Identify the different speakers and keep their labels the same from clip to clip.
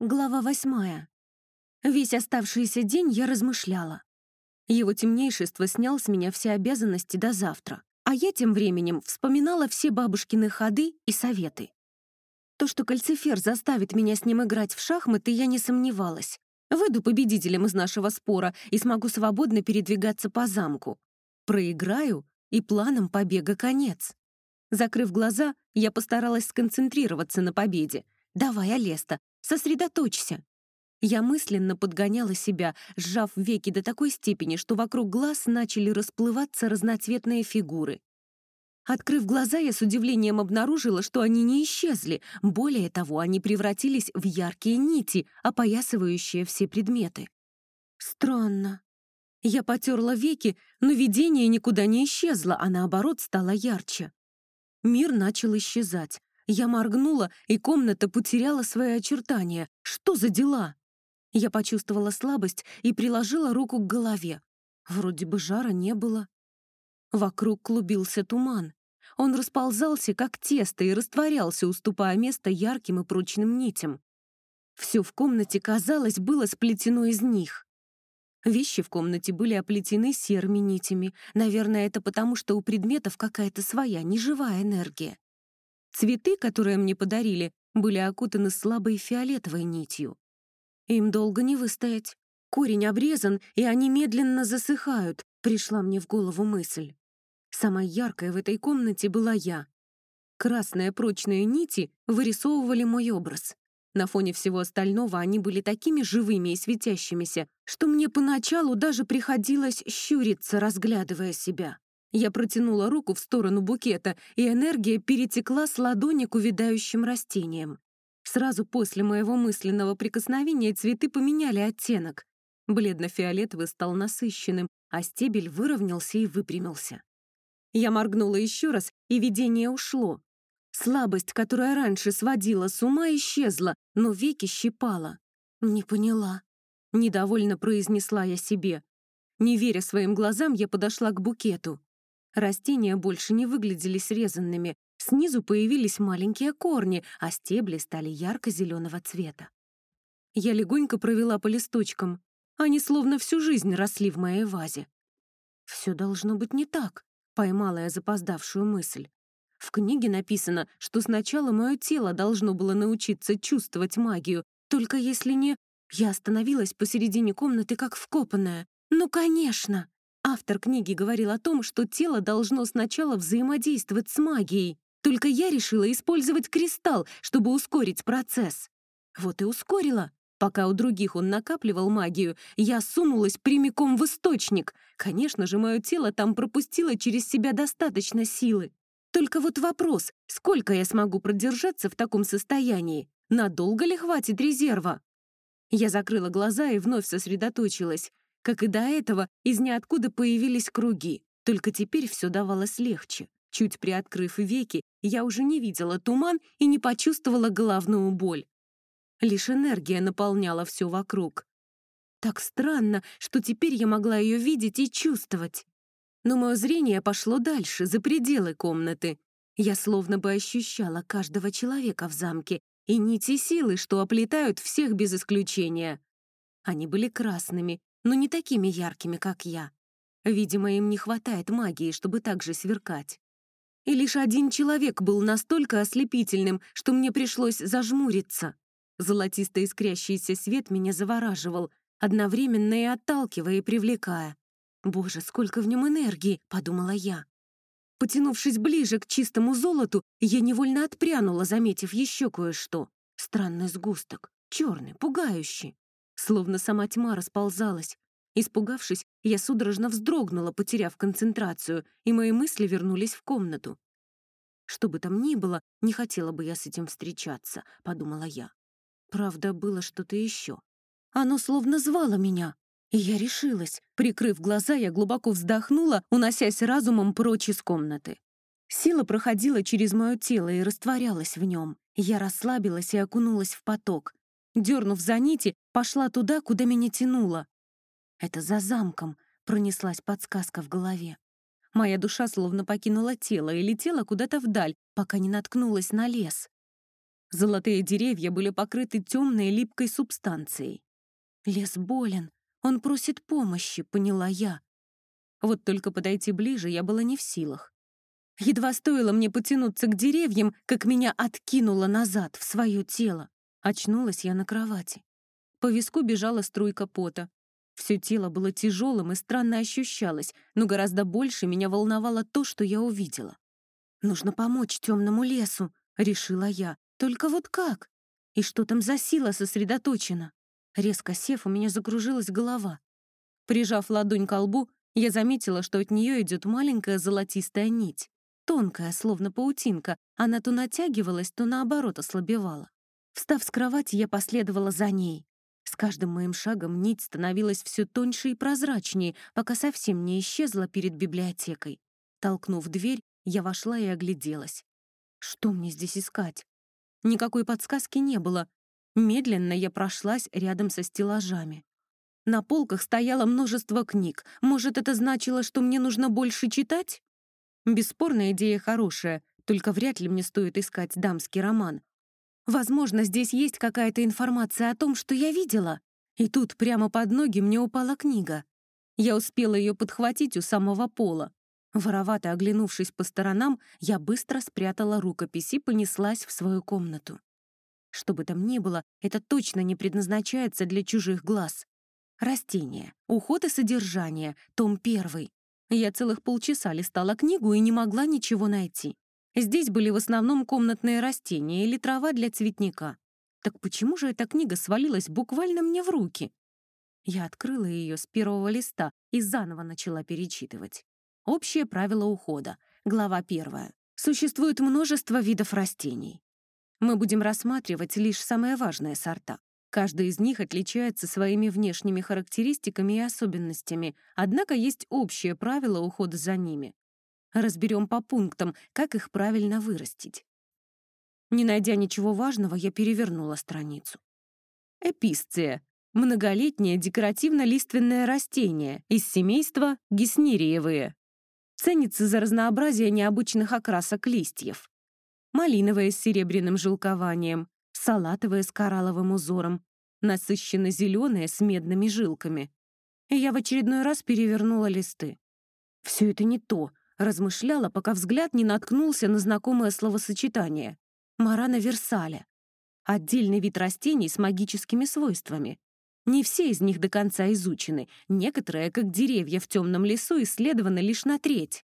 Speaker 1: Глава восьмая. Весь оставшийся день я размышляла. Его темнейшество снял с меня все обязанности до завтра, а я тем временем вспоминала все бабушкины ходы и советы. То, что кальцифер заставит меня с ним играть в шахматы, я не сомневалась. Выйду победителем из нашего спора и смогу свободно передвигаться по замку. Проиграю, и планом побега конец. Закрыв глаза, я постаралась сконцентрироваться на победе. «Давай, Алеста, Сосредоточься. Я мысленно подгоняла себя, сжав веки до такой степени, что вокруг глаз начали расплываться разноцветные фигуры. Открыв глаза, я с удивлением обнаружила, что они не исчезли. Более того, они превратились в яркие нити, опоясывающие все предметы. Странно. Я потерла веки, но видение никуда не исчезло, а наоборот стало ярче. Мир начал исчезать. Я моргнула, и комната потеряла свои очертания. Что за дела? Я почувствовала слабость и приложила руку к голове. Вроде бы жара не было. Вокруг клубился туман. Он расползался, как тесто, и растворялся, уступая место ярким и прочным нитям. Все в комнате, казалось, было сплетено из них. Вещи в комнате были оплетены серыми нитями. Наверное, это потому, что у предметов какая-то своя, неживая энергия. Цветы, которые мне подарили, были окутаны слабой фиолетовой нитью. Им долго не выстоять. Корень обрезан, и они медленно засыхают, пришла мне в голову мысль. Самой яркой в этой комнате была я. Красные прочные нити вырисовывали мой образ. На фоне всего остального они были такими живыми и светящимися, что мне поначалу даже приходилось щуриться, разглядывая себя. Я протянула руку в сторону букета, и энергия перетекла с ладони к увядающим растениям. Сразу после моего мысленного прикосновения цветы поменяли оттенок. Бледно-фиолетовый стал насыщенным, а стебель выровнялся и выпрямился. Я моргнула еще раз, и видение ушло. Слабость, которая раньше сводила с ума, исчезла, но веки щипала. «Не поняла», — недовольно произнесла я себе. Не веря своим глазам, я подошла к букету. Растения больше не выглядели срезанными, снизу появились маленькие корни, а стебли стали ярко-зеленого цвета. Я легонько провела по листочкам. Они словно всю жизнь росли в моей вазе. «Все должно быть не так», — поймала я запоздавшую мысль. В книге написано, что сначала мое тело должно было научиться чувствовать магию, только если не... Я остановилась посередине комнаты, как вкопанная. «Ну, конечно!» Автор книги говорил о том, что тело должно сначала взаимодействовать с магией. Только я решила использовать кристалл, чтобы ускорить процесс. Вот и ускорила. Пока у других он накапливал магию, я сунулась прямиком в источник. Конечно же, мое тело там пропустило через себя достаточно силы. Только вот вопрос, сколько я смогу продержаться в таком состоянии? Надолго ли хватит резерва? Я закрыла глаза и вновь сосредоточилась. Как и до этого, из ниоткуда появились круги, только теперь все давалось легче. Чуть приоткрыв веки, я уже не видела туман и не почувствовала головную боль. Лишь энергия наполняла все вокруг. Так странно, что теперь я могла ее видеть и чувствовать. Но мое зрение пошло дальше, за пределы комнаты. Я словно бы ощущала каждого человека в замке и нити силы, что оплетают всех без исключения. Они были красными, но не такими яркими, как я. Видимо, им не хватает магии, чтобы так же сверкать. И лишь один человек был настолько ослепительным, что мне пришлось зажмуриться. Золотисто искрящийся свет меня завораживал, одновременно и отталкивая и привлекая. «Боже, сколько в нем энергии!» — подумала я. Потянувшись ближе к чистому золоту, я невольно отпрянула, заметив еще кое-что. Странный сгусток, черный, пугающий. Словно сама тьма расползалась. Испугавшись, я судорожно вздрогнула, потеряв концентрацию, и мои мысли вернулись в комнату. «Что бы там ни было, не хотела бы я с этим встречаться», — подумала я. Правда, было что-то еще. Оно словно звало меня. И я решилась. Прикрыв глаза, я глубоко вздохнула, уносясь разумом прочь из комнаты. Сила проходила через мое тело и растворялась в нем. Я расслабилась и окунулась в поток. Дернув за нити, пошла туда, куда меня тянуло. «Это за замком», — пронеслась подсказка в голове. Моя душа словно покинула тело и летела куда-то вдаль, пока не наткнулась на лес. Золотые деревья были покрыты темной липкой субстанцией. Лес болен, он просит помощи, поняла я. Вот только подойти ближе я была не в силах. Едва стоило мне потянуться к деревьям, как меня откинуло назад, в свое тело. Очнулась я на кровати. По виску бежала струйка пота. Все тело было тяжелым и странно ощущалось, но гораздо больше меня волновало то, что я увидела. «Нужно помочь темному лесу», — решила я. «Только вот как? И что там за сила сосредоточена?» Резко сев, у меня закружилась голова. Прижав ладонь к лбу, я заметила, что от нее идет маленькая золотистая нить. Тонкая, словно паутинка, она то натягивалась, то наоборот ослабевала. Встав с кровати, я последовала за ней. С каждым моим шагом нить становилась все тоньше и прозрачнее, пока совсем не исчезла перед библиотекой. Толкнув дверь, я вошла и огляделась. Что мне здесь искать? Никакой подсказки не было. Медленно я прошлась рядом со стеллажами. На полках стояло множество книг. Может, это значило, что мне нужно больше читать? Бесспорно, идея хорошая, только вряд ли мне стоит искать дамский роман. Возможно, здесь есть какая-то информация о том, что я видела. И тут прямо под ноги мне упала книга. Я успела ее подхватить у самого пола. Воровато оглянувшись по сторонам, я быстро спрятала рукопись и понеслась в свою комнату. Что бы там ни было, это точно не предназначается для чужих глаз. Растения, уход и содержание, том первый. Я целых полчаса листала книгу и не могла ничего найти. Здесь были в основном комнатные растения или трава для цветника. Так почему же эта книга свалилась буквально мне в руки? Я открыла ее с первого листа и заново начала перечитывать. Общее правило ухода. Глава первая. Существует множество видов растений. Мы будем рассматривать лишь самые важные сорта. Каждый из них отличается своими внешними характеристиками и особенностями, однако есть общее правило ухода за ними. Разберем по пунктам, как их правильно вырастить. Не найдя ничего важного, я перевернула страницу. Эписция — многолетнее декоративно-лиственное растение из семейства геснериевые. Ценится за разнообразие необычных окрасок листьев. Малиновое с серебряным жилкованием, салатовое с коралловым узором, насыщенно зеленое с медными жилками. И я в очередной раз перевернула листы. Все это не то, размышляла, пока взгляд не наткнулся на знакомое словосочетание — марана версаля. Отдельный вид растений с магическими свойствами. Не все из них до конца изучены, некоторые, как деревья в темном лесу, исследованы лишь на треть.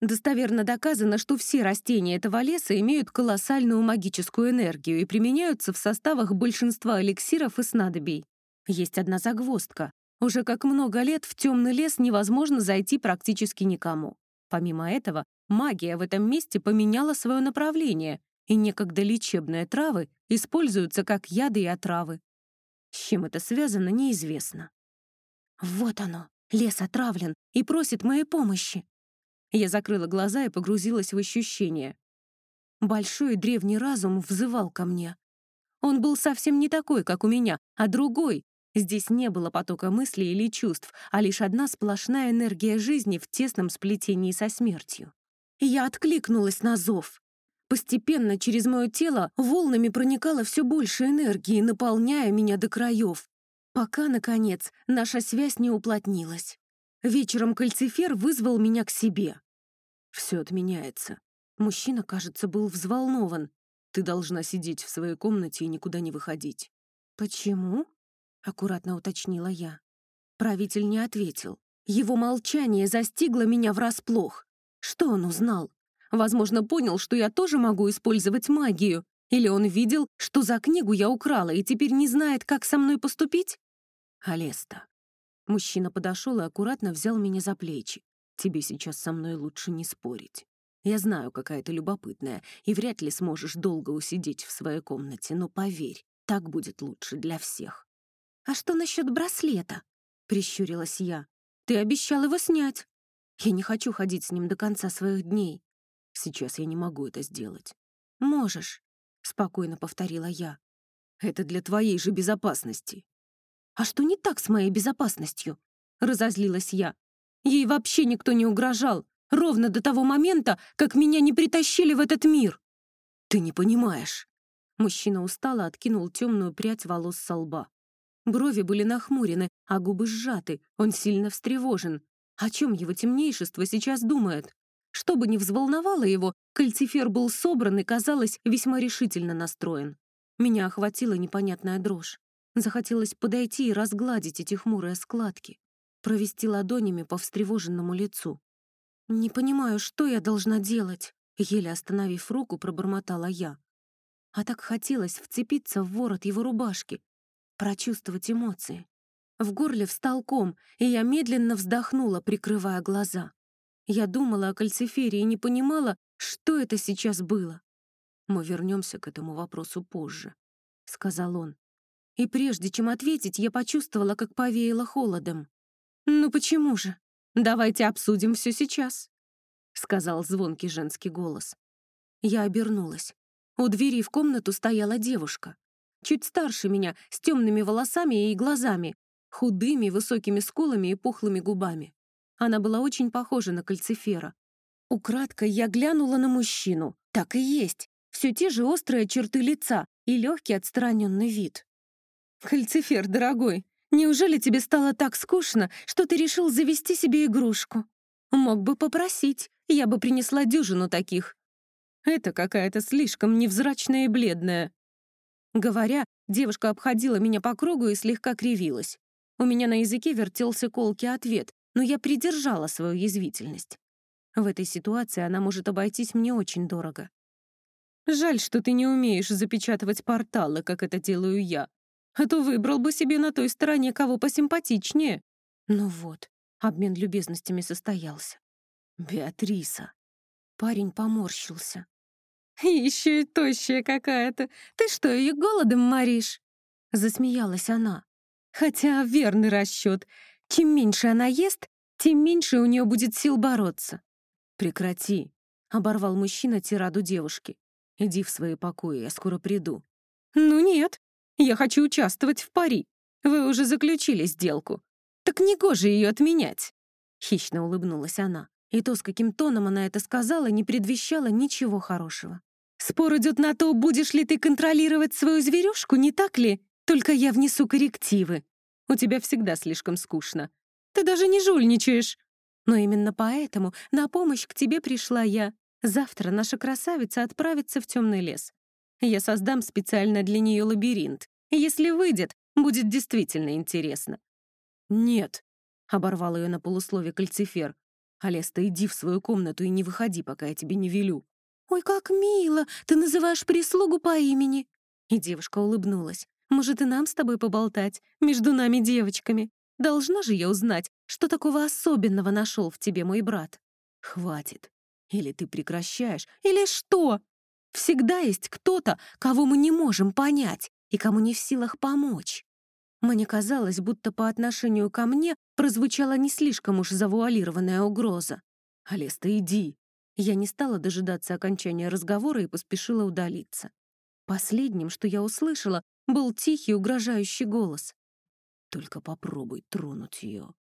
Speaker 1: Достоверно доказано, что все растения этого леса имеют колоссальную магическую энергию и применяются в составах большинства эликсиров и снадобий. Есть одна загвоздка. Уже как много лет в темный лес невозможно зайти практически никому. Помимо этого, магия в этом месте поменяла свое направление, и некогда лечебные травы используются как яды и отравы. С чем это связано, неизвестно. Вот оно, лес отравлен и просит моей помощи. Я закрыла глаза и погрузилась в ощущения. Большой древний разум взывал ко мне. Он был совсем не такой, как у меня, а другой. Здесь не было потока мыслей или чувств, а лишь одна сплошная энергия жизни в тесном сплетении со смертью. Я откликнулась на зов. Постепенно через мое тело волнами проникало все больше энергии, наполняя меня до краев, пока, наконец, наша связь не уплотнилась. Вечером кальцифер вызвал меня к себе. Все отменяется. Мужчина, кажется, был взволнован. Ты должна сидеть в своей комнате и никуда не выходить. «Почему?» — аккуратно уточнила я. Правитель не ответил. Его молчание застигло меня врасплох. Что он узнал? Возможно, понял, что я тоже могу использовать магию. Или он видел, что за книгу я украла и теперь не знает, как со мной поступить? Алеста. Мужчина подошел и аккуратно взял меня за плечи. Тебе сейчас со мной лучше не спорить. Я знаю, какая ты любопытная, и вряд ли сможешь долго усидеть в своей комнате, но поверь, так будет лучше для всех. «А что насчет браслета?» — прищурилась я. «Ты обещал его снять. Я не хочу ходить с ним до конца своих дней. Сейчас я не могу это сделать. Можешь, спокойно повторила я. Это для твоей же безопасности. А что не так с моей безопасностью? Разозлилась я. Ей вообще никто не угрожал, ровно до того момента, как меня не притащили в этот мир. Ты не понимаешь. Мужчина устало откинул темную прядь волос со лба. Брови были нахмурены, а губы сжаты, он сильно встревожен. О чем его темнейшество сейчас думает? Что бы ни взволновало его, кальцифер был собран и, казалось, весьма решительно настроен. Меня охватила непонятная дрожь. Захотелось подойти и разгладить эти хмурые складки, провести ладонями по встревоженному лицу. «Не понимаю, что я должна делать?» Еле остановив руку, пробормотала я. А так хотелось вцепиться в ворот его рубашки, прочувствовать эмоции. В горле встал ком, и я медленно вздохнула, прикрывая глаза. Я думала о кальцифере и не понимала, что это сейчас было. «Мы вернемся к этому вопросу позже», — сказал он. И прежде чем ответить, я почувствовала, как повеяло холодом. «Ну почему же? Давайте обсудим все сейчас», — сказал звонкий женский голос. Я обернулась. У двери в комнату стояла девушка. Чуть старше меня, с темными волосами и глазами, худыми, высокими скулами и пухлыми губами. Она была очень похожа на кальцифера. Украдкой я глянула на мужчину. Так и есть. Все те же острые черты лица и легкий отстраненный вид. «Кальцифер, дорогой, неужели тебе стало так скучно, что ты решил завести себе игрушку? Мог бы попросить, я бы принесла дюжину таких. Это какая-то слишком невзрачная и бледная». Говоря, девушка обходила меня по кругу и слегка кривилась. У меня на языке вертелся колкий ответ, но я придержала свою язвительность. В этой ситуации она может обойтись мне очень дорого. Жаль, что ты не умеешь запечатывать порталы, как это делаю я а то выбрал бы себе на той стороне кого посимпатичнее. Ну вот, обмен любезностями состоялся. Беатриса. Парень поморщился. Еще и тощая какая-то. Ты что, ее голодом моришь? Засмеялась она. Хотя верный расчет. Чем меньше она ест, тем меньше у нее будет сил бороться. Прекрати, оборвал мужчина тираду девушки. Иди в свои покои, я скоро приду. Ну нет, я хочу участвовать в пари. Вы уже заключили сделку. Так не гоже ее отменять!» Хищно улыбнулась она. И то, с каким тоном она это сказала, не предвещало ничего хорошего. «Спор идет на то, будешь ли ты контролировать свою зверюшку, не так ли? Только я внесу коррективы. У тебя всегда слишком скучно. Ты даже не жульничаешь. Но именно поэтому на помощь к тебе пришла я. Завтра наша красавица отправится в темный лес. Я создам специально для нее лабиринт. Если выйдет, будет действительно интересно». «Нет», — оборвал ее на полуслове кальцифер. «Алеста, иди в свою комнату и не выходи, пока я тебе не велю». «Ой, как мило! Ты называешь прислугу по имени!» И девушка улыбнулась. «Может, и нам с тобой поболтать? Между нами девочками? Должна же я узнать, что такого особенного нашел в тебе мой брат?» «Хватит. Или ты прекращаешь, или что?» Всегда есть кто-то, кого мы не можем понять и кому не в силах помочь. Мне казалось, будто по отношению ко мне прозвучала не слишком уж завуалированная угроза. «Алеста, иди!» Я не стала дожидаться окончания разговора и поспешила удалиться. Последним, что я услышала, был тихий, угрожающий голос. «Только попробуй тронуть ее.